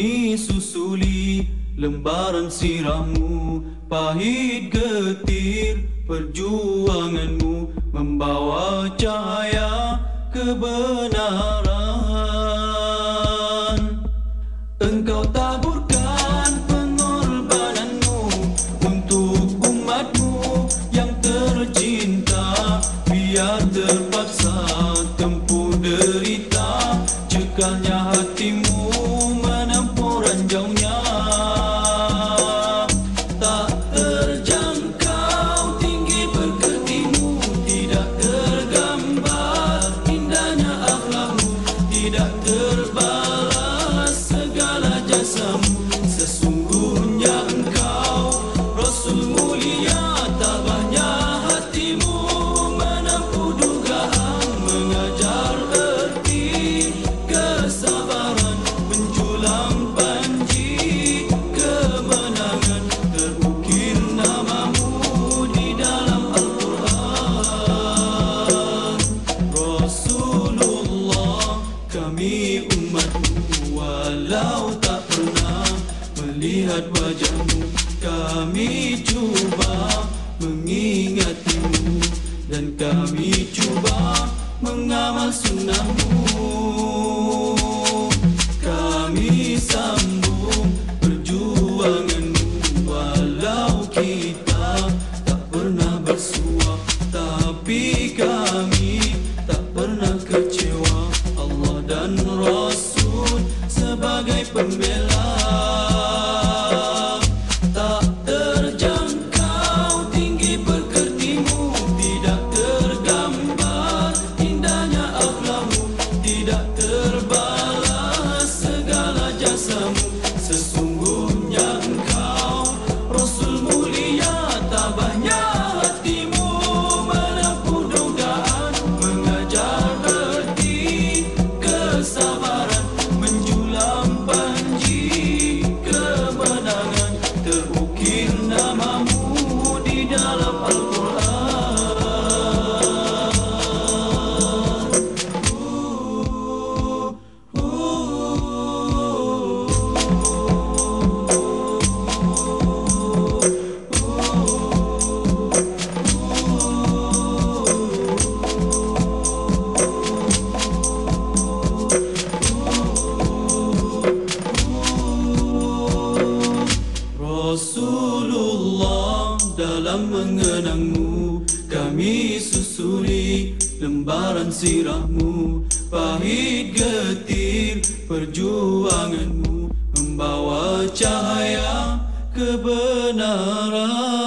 kami susuli lembaran sirahmu pahit getir perjuanganmu membawa cahaya kebenaran. Engkau taburkan pengorbananmu untuk umatmu yang tercinta. Biar terpaksa tempuh derita cekalnya hatimu tidak walau tak pernah melihat wajahmu kami cuba mengingatimu. Dan kami cuba mengamal sunnahmu. Kami sambung perjuanganmu walau kita Resulullah dalam mengenangmu. Kami susuri lembaran sirahmu. Pahit getir perjuanganmu. Membawa cahaya kebenaran